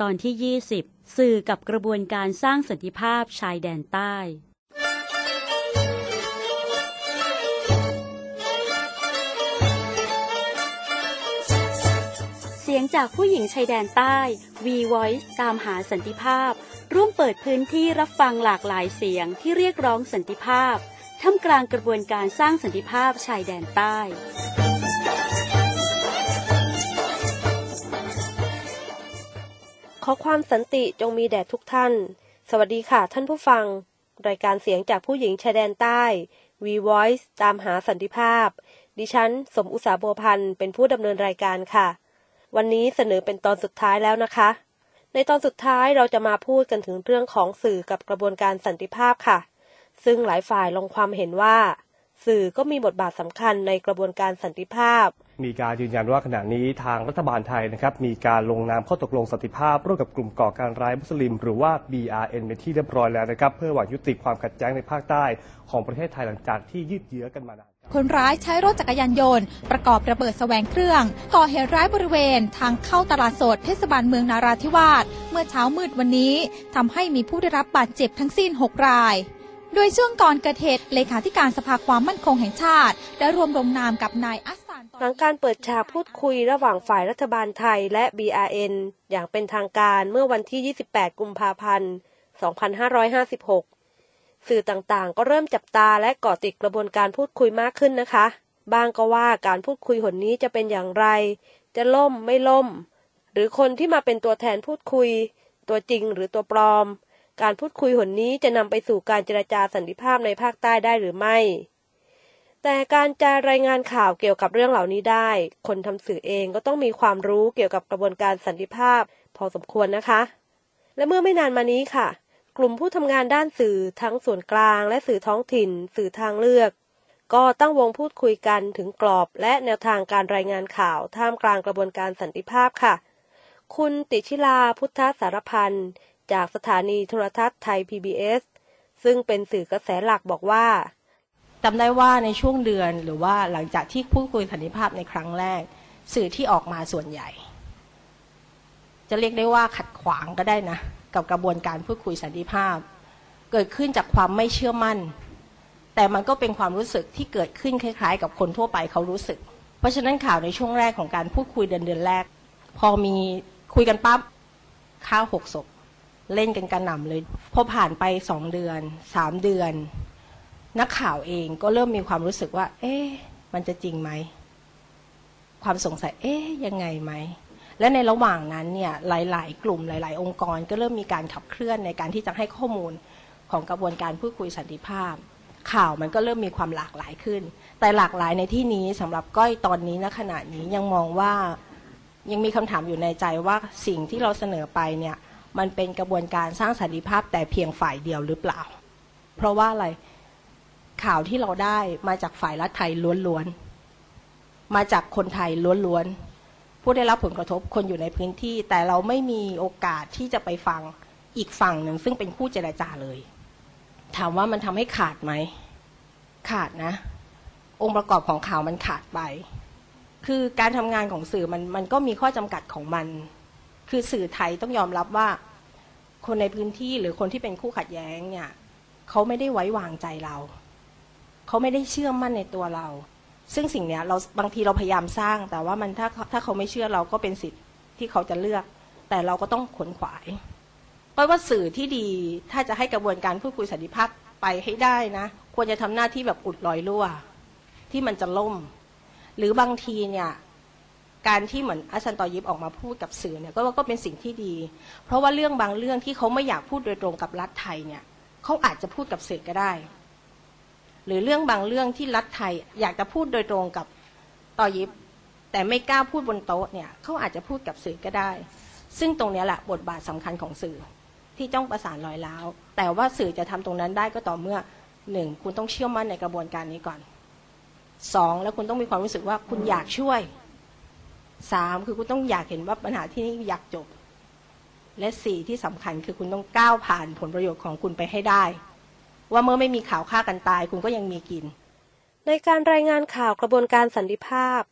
ตอนที่ 20 สื่อกับกระบวนการสร้างสันติภาพชายแดนใต้ เสียงจากผู้หญิงชายแดนใต้ V Voice ตามหาสันติภาพ ร่วมเปิดพื้นที่รับฟังหลากหลายเสียงที่เรียกร้องสันติภาพท่ามกลางกระบวนการสร้างสันติภาพชายแดนใต้ ขอความสันติจงมีแด่ทุกท่าน สวัสดีค่ะท่านผู้ฟัง รายการเสียงจากผู้หญิงชายแดนใต้ V Voice ตามหาสันติภาพ ดิฉัน สมอุตสาบัวพันธ์เป็นผู้ดำเนินรายการค่ะ วันนี้เสนอเป็นตอนสุดท้ายแล้วนะคะ ในตอนสุดท้ายเราจะมาพูดกันถึงเรื่องของสื่อกับกระบวนการสันติภาพค่ะ ซึ่งหลายฝ่ายลงความเห็นว่า สื่อก็มีบทบาทสำคัญในกระบวนการสันติภาพ มีการยืนยันว่าขณะนี้ทางรัฐบาลไทยนะครับมีการลงนามข้อตกลงสันติภาพร่วมกับกลุ่มก่อการร้ายมุสลิม หรือว่า BRN เป็นที่เรียบร้อยแล้วนะครับเพื่อหวังยุติความขัดแย้งในภาคใต้ของประเทศไทยหลังจากที่ยืดเยื้อกันมานานคนร้ายใช้รถจักรยานยนต์ ประกอบระเบิดแสวงเครื่อง ก่อเหตุร้ายบริเวณ ทางเข้าตลาดสดเทศบาลเมืองนาราธิวาสเมื่อเช้ามืดวันนี้ทำให้มีผู้ได้รับบาดเจ็บทั้งสิ้น 6 ราย โดยช่วงก่อนเกิดเหตุเลขาธิการสภาความมั่นคงแห่งชาติ ได้รวมลงนามกับนายอัสสานหลังการเปิดฉากพูดคุยระหว่างฝ่ายรัฐบาลไทยและ BRN อย่างเป็นทางการเมื่อวันที่ 28 กุมภาพันธ์ 2556 สื่อต่างๆ ก็เริ่มจับตาและเกาะติดกระบวนการพูดคุยมากขึ้นนะคะ บางก็ว่าการพูดคุยหนนี้จะเป็นอย่างไร จะล่มไม่ล่ม หรือคนที่มาเป็นตัวแทนพูดคุย ตัวจริงหรือตัวปลอม การพูดคุยหนนี้จะนำไปสู่การเจรจาสันติภาพในภาคใต้ได้หรือไม่ แต่การจะรายงานข่าวเกี่ยวกับเรื่องเหล่านี้ได้ คนทำสื่อเองก็ต้องมีความรู้เกี่ยวกับกระบวนการสันติภาพ พอสมควรนะคะ และเมื่อไม่นานมานี้ค่ะ กลุ่มผู้ทำงานด้านสื่อทั้งส่วนกลาง และสื่อท้องถิ่น สื่อทางเลือก ก็ตั้งวงพูดคุยกันถึงกรอบและแนวทางการรายงานข่าวท่ามกลางกระบวนการสันติภาพค่ะ คุณติชิลาพุทธสารพันธ์ จากสถานีโทรทัศน์ไทย PBS ซึ่งเป็นสื่อกระแสหลักบอกว่าจำได้ว่าในช่วงเดือนหรือว่าหลังจากที่พูดคุยสันติภาพในครั้งแรก สื่อที่ออกมาส่วนใหญ่ จะเรียกได้ว่าขัดขวางก็ได้นะ กับกระบวนการพูดคุยสันติภาพ เกิดขึ้นจากความไม่เชื่อมั่น แต่มันก็เป็นความรู้สึกที่เกิดขึ้นคล้าย ๆ กับคนทั่วไปเขารู้สึก เพราะฉะนั้นข่าวในช่วงแรกของการพูดคุยเดือนเดือนแรก พอมีคุยกันปั๊บข้าวหกศพ เล่นกันกระหน่ำเลย พอผ่านไปสองเดือนสามเดือน นักข่าวเองก็เริ่มมีความรู้สึกว่า เอ๊ะมันจะจริงไหม ความสงสัย เอ๊ะยังไงไหม และในระหว่างนั้นเนี่ยหลาย ๆ กลุ่มหลาย ๆ องค์กรก็เริ่มมีการขับเคลื่อนในการที่จะให้ข้อมูลของกระบวนการพูดคุยสันติภาพ ข่าวมันก็เริ่มมีความหลากหลายขึ้น แต่หลากหลายในที่นี้สำหรับก้อยตอนนี้ณขณะนี้ยังมองว่ายังมีคำถามอยู่ในใจว่าสิ่งที่เราเสนอไปเนี่ย มันเป็นกระบวนการสร้างสันติภาพแต่เพียงฝ่ายเดียวหรือเปล่า เพราะว่าอะไรข่าวที่เราได้มาจากฝ่ายรัฐไทยล้วนๆ มาจากคนไทยล้วนๆ ผู้ได้รับผลกระทบคนอยู่ในพื้นที่ แต่เราไม่มีโอกาสที่จะไปฟังอีกฝั่งหนึ่งซึ่งเป็นคู่เจรจาเลย ถามว่ามันทำให้ขาดไหม ขาดนะ องค์ประกอบของข่าวมันขาดไป คือการทำงานของสื่อมันมันก็มีข้อจำกัดของมัน คือสื่อไทยต้องยอมรับว่า คนในพื้นที่หรือคนที่เป็นคู่ขัดแย้งเนี่ยเขาไม่ได้ไว้วางใจเรา เขาไม่ได้เชื่อมั่นในตัวเรา ซึ่งสิ่งเนี้ยเราบางทีเราพยายามสร้าง แต่ว่ามันถ้าถ้าเขาไม่เชื่อเราก็เป็นสิทธิ์ที่เขาจะเลือก แต่เราก็ต้องขนขวายเพราะว่าสื่อที่ดีถ้าจะให้กระบวนการพูดคุยสันติภาพไปให้ได้นะ ควรจะทำหน้าที่แบบอุดรอยรั่ว ที่มันจะล่ม หรือบางทีเนี่ย การที่เหมือนอาจารย์ต่อยิบออกมาพูดกับสื่อเนี่ยก็ก็เป็นสิ่งที่ดี เพราะว่าเรื่องบางเรื่องที่เขาไม่อยากพูดโดยตรงกับรัฐไทยเนี่ยเขาอาจจะพูดกับสื่อก็ได้ หรือเรื่องบางเรื่องที่รัฐไทย อยากจะพูดโดยตรงกับต่อยิบ แต่ไม่กล้าพูดบนโต๊ะเนี่ยเขาอาจจะพูดกับสื่อก็ได้ ซึ่งตรงนี้แหละบทบาทสำคัญของสื่อที่ต้องประสานรอยร้าว แต่ว่าสื่อจะทำตรงนั้นได้ก็ต่อเมื่อหนึ่งคุณต้องเชื่อมั่นในกระบวนการนี้ก่อนสองแล้วคุณต้องมีความรู้สึกว่าคุณอยากช่วย สามคือคุณต้องอยากเห็นว่าปัญหาที่นี่อยากจบ และสี่ที่สำคัญคือคุณต้องก้าวผ่านผลประโยชน์ของคุณไปให้ได้ ว่าเมื่อไม่มีข่าวฆ่ากันตาย คุณก็ยังมีกิน ในการรายงานข่าวกระบวนการสันติภาพ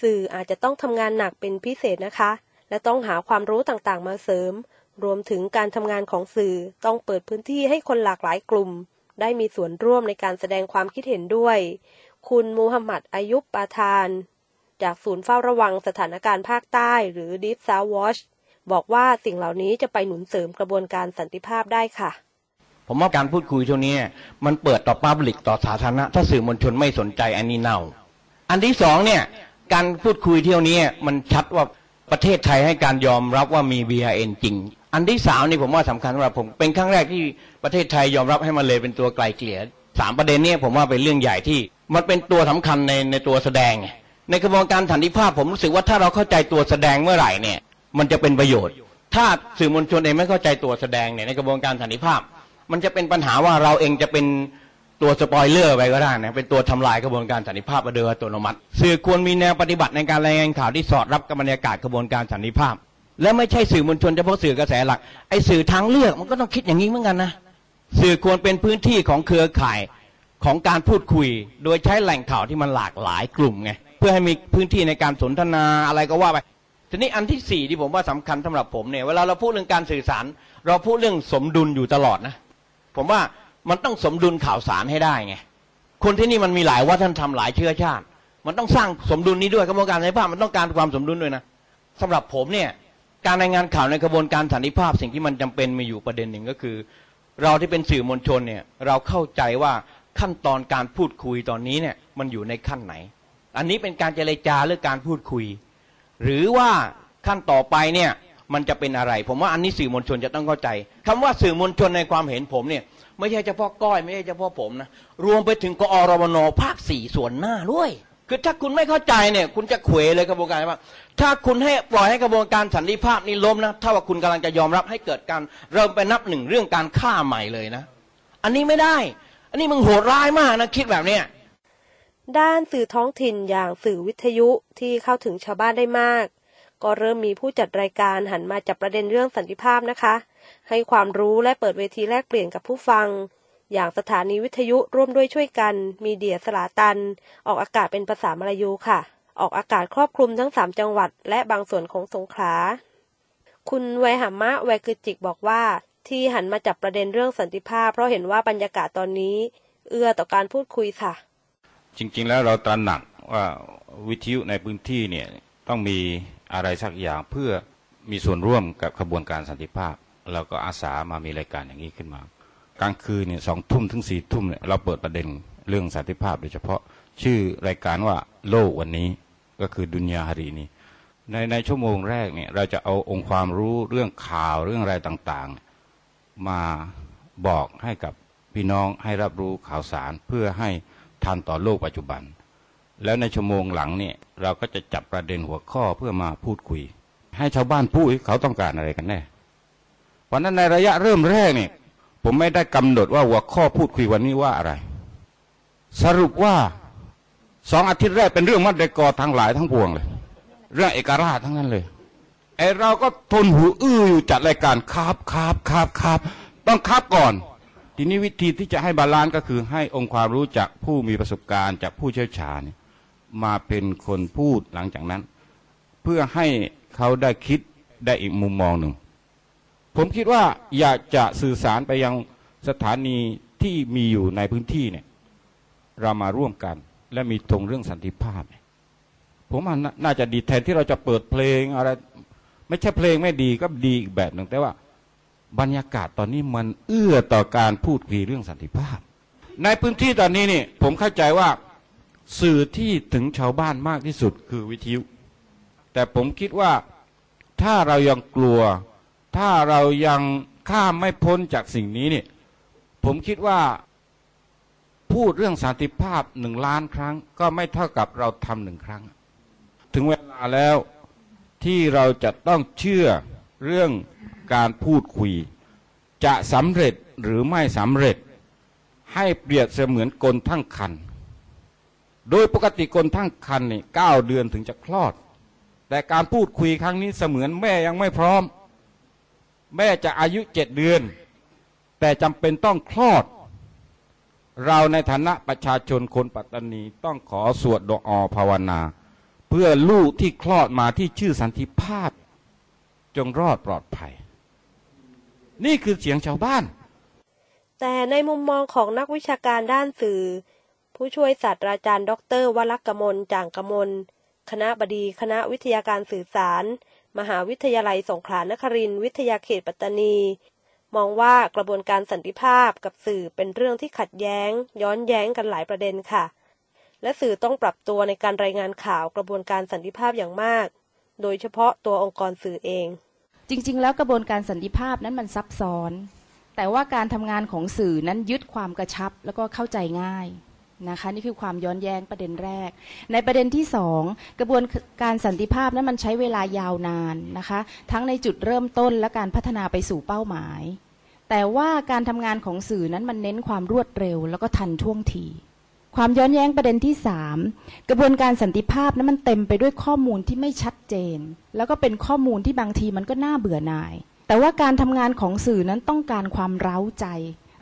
สื่ออาจจะต้องทำงานหนักเป็นพิเศษนะคะ และต้องหาความรู้ต่างๆ มาเสริม รวมถึงการทำงานของสื่อต้องเปิดพื้นที่ให้คนหลากหลายกลุ่ม ได้มีส่วนร่วมในการแสดงความคิดเห็นด้วย คุณมูฮัมหมัดอายุบปาทาน จากศูนย์เฝ้าระวังสถานการณ์ภาคใต้หรือ Deep South Watch บอกว่าสิ่งเหล่านี้จะไปหนุนเสริมกระบวนการสันติภาพได้ค่ะ ผมว่าการพูดคุยช่วงนี้ มันเปิดต่อปับลิกต่อสาธารณะ ถ้าสื่อมวลชนไม่สนใจอันนี้เน่า อันที่สองเนี่ยการพูดคุยเที่ยวนี้มันชัดว่าประเทศไทยให้การยอมรับว่ามี BRN จริง อันที่สามนี่ผมว่าสำคัญสำหรับผมเป็นครั้งแรกที่ประเทศไทยยอมรับให้มาเลยเป็นตัวไกลเกลี่ยสามประเด็นนี้ผมว่าเป็นเรื่องใหญ่ที่ มันเป็นตัวสำคัญในในตัวแสดง ในกระบวนการสันติภาพผมรู้สึกว่าถ้าเราเข้าใจตัวแสดงเมื่อไหร่เนี่ย มันจะเป็นประโยชน์ ถ้าสื่อมวลชนเองไม่เข้าใจตัวแสดงเนี่ยในกระบวนการสันติภาพ มันจะเป็นปัญหาว่าเราเองจะเป็นตัวสปอยเลอร์ไปก็ได้นะเป็นตัวทำลายกระบวนการสันติภาพโดยอัตโนมัติ สื่อควรมีแนวปฏิบัติในการรายงานข่าวที่สอดรับกับบรรยากาศกระบวนการสันติภาพ และไม่ใช่สื่อมวลชนเฉพาะสื่อกระแสหลักไอ้สื่อทางเลือกมันก็ต้องคิดอย่างนี้เหมือนกันนะสื่อควรเป็นพื้นที่ของเครือข่ายของการพูดคุย โดยใช้แหล่งข่าวที่มันหลากหลายกลุ่มไง เพื่อให้มีพื้นที่ในการสนทนาอะไรก็ว่าไปทีนี้อันที่สี่ที่ผมว่าสำคัญสำหรับผมเนี่ยเวลาเราพูดเรื่องการสื่อสาร เราพูดเรื่องสมดุลอยู่ตลอดนะผมว่ามันต้องสมดุลข่าวสารให้ได้ไงคนที่นี่มันมีหลายวัฒนธรรมหลายเชื้อชาติ มันต้องสร้างสมดุลนี้ด้วยกระบวนการสันติภาพมันต้องการความสมดุลด้วยนะสำหรับผมเนี่ยการรายงานข่าวในกระบวนการสันติภาพสิ่งที่มันจำเป็นมีอยู่ประเด็นหนึ่งก็คือ เราที่เป็นสื่อมวลชนเนี่ยเราเข้าใจว่าขั้นตอนการพูดคุยตอนนี้เนี่ยมันอยู่ในขั้นไหน อันนี้เป็นการเจรจาหรือการพูดคุย หรือว่าขั้นต่อไปเนี่ยมันจะเป็นอะไร ผมว่าอันนี้สื่อมวลชนจะต้องเข้าใจคำว่าสื่อมวลชนในความเห็นผมเนี่ย ไม่ใช่เฉพาะก้อยไม่ใช่เฉพาะผมนะรวมไปถึงกอรมนภาคสี่ส่วนหน้าด้วยคือถ้าคุณไม่เข้าใจเนี่ย คุณจะเขวเลยกระบวนการว่า ถ้าคุณให้ปล่อยให้กระบวนการสันติภาพนี้ล้มนะเท่ากับคุณกำลังจะยอมรับให้เกิดการเริ่มไปนับหนึ่งเรื่องการฆ่าใหม่เลยนะ อันนี้ไม่ได้ อันนี้มึงโหดร้ายมากนะคิดแบบเนี้ย ด้านสื่อท้องถิ่นอย่างสื่อวิทยุที่เข้าถึงชาวบ้านได้มาก ก็เริ่มมีผู้จัดรายการหันมาจับประเด็นเรื่องสันติภาพนะคะ ให้ความรู้และเปิดเวทีแลกเปลี่ยนกับผู้ฟัง อย่างสถานีวิทยุร่วมด้วยช่วยกัน มีเดียสลาตัน ออกอากาศเป็นภาษามลายูค่ะ ออกอากาศครอบคลุมทั้ง 3 จังหวัด และบางส่วนของสงขลาคุณไวหามะไวคือจิกบอกว่า ที่หันมาจับประเด็นเรื่องสันติภาพ เพราะเห็นว่าบรรยากาศตอนนี้ เอื้อต่อการพูดคุยค่ะ จริง ๆ แล้วเราตระหนักว่าวิทยุในพื้นที่เนี่ยต้องมีอะไรสักอย่างเพื่อมีส่วนร่วมกับขบวนการสันติภาพ เราก็อาสามามีรายการอย่างนี้ขึ้นมา กลางคืนเนี่ยสองทุ่มถึงสี่ทุ่มเนี่ยเราเปิดประเด็นเรื่องสันติภาพ โดยเฉพาะชื่อรายการว่าโลกวันนี้ก็คือดุนยาฮารีนีในในชั่วโมงแรกเนี่ยเราจะเอาองค์ความรู้เรื่องข่าวเรื่องอะไรต่างๆ มาบอกให้กับพี่น้องให้รับรู้ข่าวสารเพื่อให้ ทันต่อโลกปัจจุบัน แล้วในชั่วโมงหลังเนี่ยเราก็จะจับประเด็นหัวข้อเพื่อมาพูดคุย ให้ชาวบ้านพูดเขาต้องการอะไรกันแน่เพราะนั้นในระยะเริ่มแรกเนี่ยผมไม่ได้กำหนดว่าหัวข้อพูดคุยวันนี้ว่าอะไร สรุปว่าสองอาทิตย์แรกเป็นเรื่องมัดเดกอทั้งหลายทั้งปวงเลย เรื่องเอกราชทั้งนั้นเลยไอเราก็ทนหูอื้ออยู่จัดรายการคาบคาบคาบคาบต้องคาบก่อน ทีนี้วิธีที่จะให้ balance ก็คือให้องค์ความรู้จากผู้มีประสบการณ์จากผู้เชี่ยวชาญมาเป็นคนพูดหลังจากนั้น เพื่อให้เขาได้คิดได้อีกมุมมองหนึ่ง ผมคิดว่าอยากจะสื่อสารไปยังสถานีที่มีอยู่ในพื้นที่เนี่ยเรามาร่วมกัน และมีธงเรื่องสันติภาพ ผมว่าน่าน่าจะดีแทนที่เราจะเปิดเพลงอะไร ไม่ใช่เพลงไม่ดีก็ดีอีกแบบหนึ่งแต่ว่า บรรยากาศตอนนี้มันเอื้อต่อการพูดคุยเรื่องสันติภาพ ในพื้นที่ตอนนี้นี่ผมเข้าใจว่าสื่อที่ถึงชาวบ้านมากที่สุดคือวิทยุ แต่ผมคิดว่าถ้าเรายังกลัว ถ้าเรายังข้ามไม่พ้นจากสิ่งนี้นี่ผมคิดว่าพูดเรื่องสันติภาพหนึ่งล้านครั้ง ก็ไม่เท่ากับเราทำหนึ่งครั้ง ถึงเวลาแล้วที่เราจะต้องเชื่อเรื่อง การพูดคุย จะสำเร็จหรือไม่สำเร็จ ให้เปรียบเสมือนกลทั้งคัน โดยปกติกลทั้งคันนี่เก้าเดือนถึงจะคลอด แต่การพูดคุยครั้งนี้เสมือนแม่ยังไม่พร้อม แม่จะอายุเจ็ดเดือน แต่จำเป็นต้องคลอด เราในฐานะประชาชนคนปัตตานีต้องขอสวดดอภาวนาเพื่อลูกที่คลอดมาที่ชื่อสันติภาพ จงรอดปลอดภัย นี่คือเสียงชาวบ้าน แต่ในมุมมองของนักวิชาการด้านสื่อ ผู้ช่วยศาสตราจารย์ ดรวลักกมลจ่างกมล คณะบดีคณะวิทยาการสื่อสาร มหาวิทยาลัยสงขลานครินทร์วิทยาเขตปัตตานี มองว่ากระบวนการสันติภาพกับสื่อเป็นเรื่องที่ขัดแย้ง ย้อนแย้งกันหลายประเด็นค่ะ และสื่อต้องปรับตัวในการรายงานข่าวกระบวนการสันติภาพอย่างมาก โดยเฉพาะตัวองค์กรสื่อเอง จริง ๆ แล้วกระบวนการสันติภาพนั้นมันซับซ้อน แต่ว่าการทำงานของสื่อนั้นยึดความกระชับแล้วก็เข้าใจง่ายนะคะนี่คือความย้อนแย้งประเด็นแรก ในประเด็นที่สองกระบวนการสันติภาพนั้นมันใช้เวลายาวนานนะคะ ทั้งในจุดเริ่มต้นและการพัฒนาไปสู่เป้าหมาย แต่ว่าการทำงานของสื่อนั้นมันเน้นความรวดเร็ว แล้วก็ทันท่วงที ความย้อนแย้งประเด็นที่สามกระบวนการสันติภาพนั้นมันเต็มไปด้วยข้อมูลที่ไม่ชัดเจน แล้วก็เป็นข้อมูลที่บางทีมันก็น่าเบื่อหน่าย แต่ว่าการทำงานของสื่อนั้นต้องการความเร้าใจ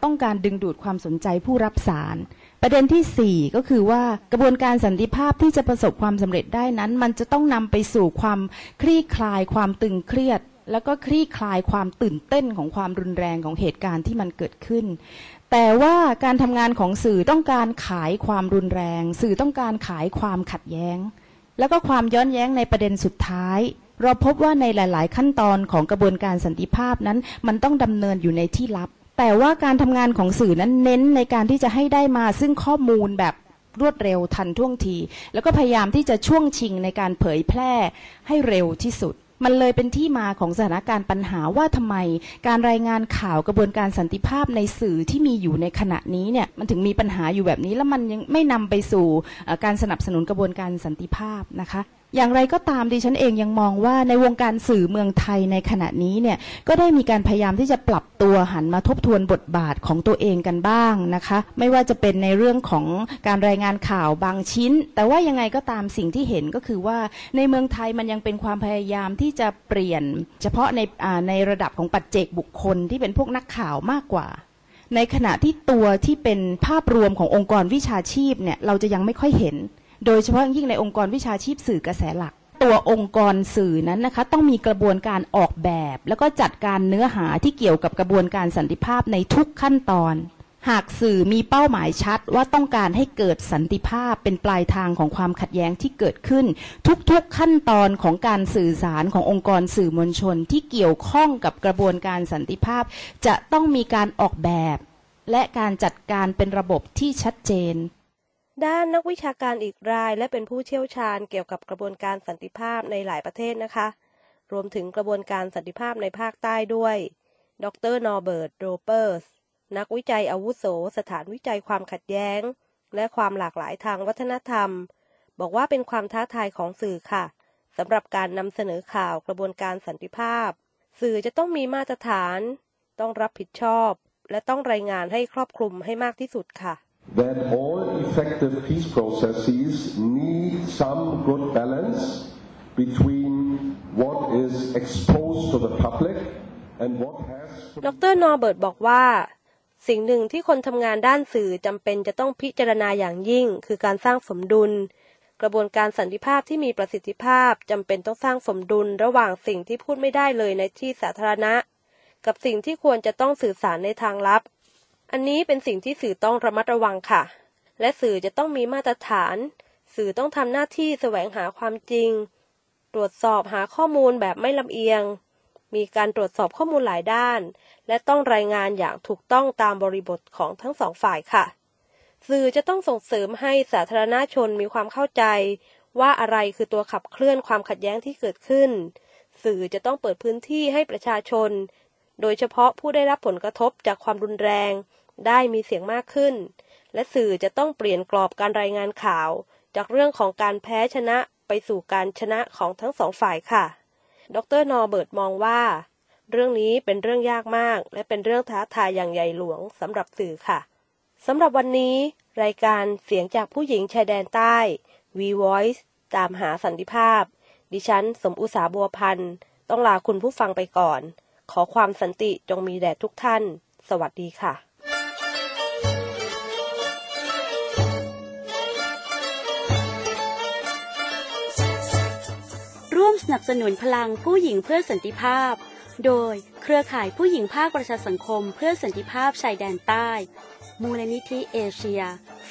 ต้องการดึงดูดความสนใจผู้รับสาร ประเด็นที่ 4 ก็คือว่ากระบวนการสันติภาพที่จะประสบความสำเร็จได้นั้น มันจะต้องนำไปสู่ความคลี่คลายความตึงเครียด แล้วก็คลี่คลายความตื่นเต้นของความรุนแรงของเหตุการณ์ที่มันเกิดขึ้น แต่ว่าการทำงานของสื่อต้องการขายความรุนแรง สื่อต้องการขายความขัดแย้ง แล้วก็ความย้อนแย้งในประเด็นสุดท้าย เราพบว่าในหลาย ๆ ขั้นตอนของกระบวนการสันติภาพนั้น มันต้องดำเนินอยู่ในที่ลับ แต่ว่าการทำงานของสื่อนั้นเน้นในการที่จะให้ได้มาซึ่งข้อมูลแบบรวดเร็วทันท่วงที แล้วก็พยายามที่จะช่วงชิงในการเผยแพร่ให้เร็วที่สุด มันเลยเป็นที่มาของสถานการณ์ปัญหาว่าทำไม การรายงานข่าวกระบวนการสันติภาพในสื่อที่มีอยู่ในขณะนี้เนี่ยมันถึงมีปัญหาอยู่แบบนี้แล้วมันยังไม่นำไปสู่การสนับสนุนกระบวนการสันติภาพนะคะ อย่างไรก็ตามดิฉันเองยังมองว่าในวงการสื่อเมืองไทยในขณะนี้เนี่ยก็ได้มีการพยายามที่จะปรับตัวหันมาทบทวนบทบาทของตัวเองกันบ้างนะคะ ไม่ว่าจะเป็นในเรื่องของการรายงานข่าวบางชิ้น แต่ว่ายังไงก็ตามสิ่งที่เห็นก็คือว่าในเมืองไทยมันยังเป็นความพยายามที่จะเปลี่ยน เฉพาะในในระดับของปัจเจกบุคคลที่เป็นพวกนักข่าวมากกว่าในขณะที่ตัวที่เป็นภาพรวมขององค์กรวิชาชีพเนี่ยเราจะยังไม่ค่อยเห็น โดยเฉพาะยิ่งในองค์กรวิชาชีพสื่อกระแสหลัก ตัวองค์กรสื่อนั้นนะคะ ต้องมีกระบวนการออกแบบ แล้วก็จัดการเนื้อหาที่เกี่ยวกับกระบวนการสันติภาพในทุกขั้นตอน หากสื่อมีเป้าหมายชัดว่าต้องการให้เกิดสันติภาพเป็นปลายทางของความขัดแย้งที่เกิดขึ้น ทุกๆขั้นตอนของการสื่อสารขององค์กรสื่อมวลชน ที่เกี่ยวข้องกับกระบวนการสันติภาพ จะต้องมีการออกแบบและการจัดการเป็นระบบที่ชัดเจน ด้านนักวิชาการอีกรายและเป็นผู้เชี่ยวชาญเกี่ยวกับกระบวนการสันติภาพในหลายประเทศนะคะ รวมถึงกระบวนการสันติภาพในภาคใต้ด้วย ดรนอร์เบิร์ตโรเปอร์ส นักวิจัยอาวุโส สถานวิจัยความขัดแย้ง และความหลากหลายทางวัฒนธรรม บอกว่าเป็นความท้าทายของสื่อค่ะสำหรับการนำเสนอข่าวกระบวนการสันติภาพ สื่อจะต้องมีมาตรฐาน ต้องรับผิดชอบ และต้องรายงานให้ครอบคลุมให้มากที่สุดค่ะ that all effective peace processes need some good balance between what is exposed to the public and what has ดรนอร์เบิร์ตบอกว่า สิ่งหนึ่งที่คนทำงานด้านสื่อจำเป็นจะต้องพิจารณาอย่างยิ่ง คือการสร้างสมดุล กระบวนการสันติภาพที่มีประสิทธิภาพจำเป็นต้องสร้างสมดุลระหว่างสิ่งที่พูดไม่ได้เลยในที่สาธารณะ กับสิ่งที่ควรจะต้องสื่อสารในทางลับ อันนี้เป็นสิ่งที่สื่อต้องระมัดระวังค่ะ และสื่อจะต้องมีมาตรฐาน สื่อต้องทำหน้าที่แสวงหาความจริง ตรวจสอบหาข้อมูลแบบไม่ลำเอียง มีการตรวจสอบข้อมูลหลายด้าน และต้องรายงานอย่างถูกต้องตามบริบทของทั้งสองฝ่ายค่ะ สื่อจะต้องส่งเสริมให้สาธารณชนมีความเข้าใจ ว่าอะไรคือตัวขับเคลื่อนความขัดแย้งที่เกิดขึ้น สื่อจะต้องเปิดพื้นที่ให้ประชาชน โดยเฉพาะผู้ได้รับผลกระทบจากความรุนแรง ได้มีเสียงมากขึ้น และสื่อจะต้องเปลี่ยนกรอบการรายงานข่าว จากเรื่องของการแพ้ชนะไปสู่การชนะของทั้งสองฝ่ายค่ะ ดรนอเบิร์ตมองว่า เรื่องนี้เป็นเรื่องยากมาก และเป็นเรื่องท้าทายอย่างใหญ่หลวงสำหรับสื่อค่ะสำหรับวันนี้ รายการเสียงจากผู้หญิงชายแดนใต้ V Voice ตามหาสันติภาพ ดิฉันสมอุสาบัวพันธ์ต้องลาคุณผู้ฟังไปก่อน ขอความสันติจงมีแด่ทุกท่าน สวัสดีค่ะ สนับสนุนพลังผู้หญิงเพื่อสันติภาพ โดยเครือข่ายผู้หญิงภาคประชาสังคมเพื่อสันติภาพชายแดนใต้ มูลนิธิเอเชีย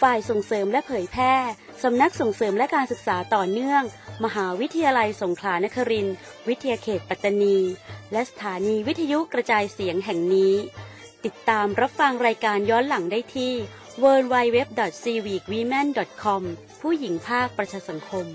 ฝ่ายส่งเสริมและเผยแพร่ สำนักส่งเสริมและการศึกษาต่อเนื่อง มหาวิทยาลัยสงขลานครินวิทยาเขตปัตตานี และสถานีวิทยุกระจายเสียงแห่งนี้ ติดตามรับฟังรายการย้อนหลังได้ที่ www.civicwomen.com ผู้หญิงภาคประชาสังคม